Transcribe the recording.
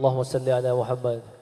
اللهم صل على محمد.